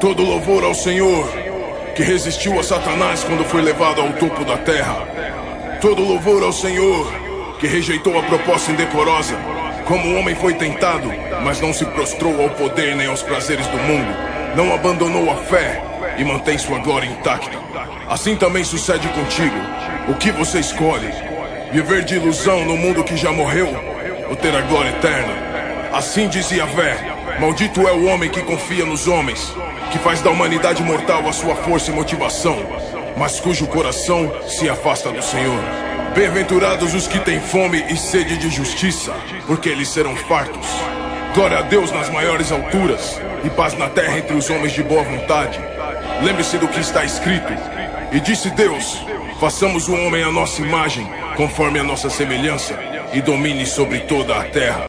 Todo louvor ao Senhor, que resistiu a Satanás quando foi levado ao topo da terra. Todo louvor ao Senhor, que rejeitou a proposta indecorosa. Como o homem foi tentado, mas não se prostrou ao poder nem aos prazeres do mundo. Não abandonou a fé e mantém sua glória intacta. Assim também sucede contigo. O que você escolhe? Viver de ilusão no mundo que já morreu? Ou ter a glória eterna? Assim dizia Vé: Maldito é o homem que confia nos homens, que faz da humanidade mortal a sua força e motivação, mas cujo coração se afasta do Senhor. Bem-aventurados os que têm fome e sede de justiça, porque eles serão fartos. Glória a Deus nas maiores alturas e paz na terra entre os homens de boa vontade. Lembre-se do que está escrito. E disse Deus: Façamos o homem à nossa imagem, conforme a nossa semelhança, e domine sobre toda a terra.